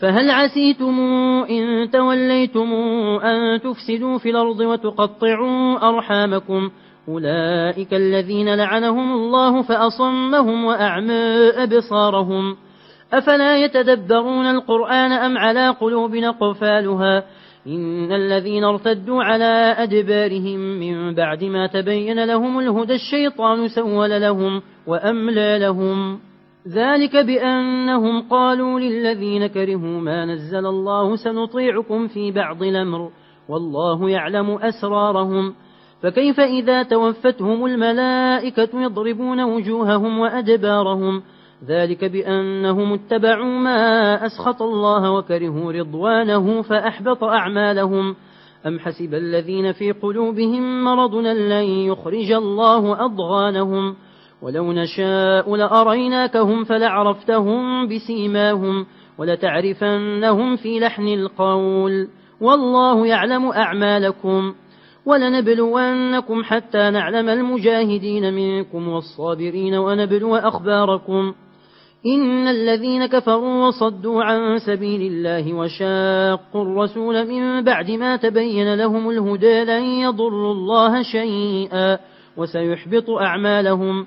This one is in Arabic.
فهل عسيتم إن توليتم أن تفسدوا في الأرض وتقطعوا أرحامكم؟ أولئك الذين لعنهم الله فأصمهم وأعمى أبصارهم. أفلا يتدبرون القرآن أم على قلوب نقفالها إن الذين ارتدوا على أدبارهم من بعد ما تبين لهم الهدى الشيطان سول لهم وأملى لهم. ذلك بأنهم قالوا للذين كرهوا ما نزل الله سنطيعكم في بعض الأمر والله يعلم أسرارهم. فكيف إذا توفتهم الملائكة يضربون وجوههم وأدبارهم؟ ذلك بأنهم اتبعوا ما أسخط الله وكرهوا رضوانه فأحبط أعمالهم. أم حسب الذين في قلوبهم مرضنا لن يخرج الله أضغانهم؟ ولو نشاء لأريناكهم فلعرفتهم بسيماهم ولتعرفنهم في لحن القول. والله يعلم أعمالكم ولنبلونكم حتى نعلم المجاهدين منكم والصابرين ونبلو أخباركم. إن الذين كفروا وصدوا عن سبيل الله وشاقوا الرسول من بعد ما تبين لهم الهدى لن يضروا الله شيئا وسيحبط أعمالهم.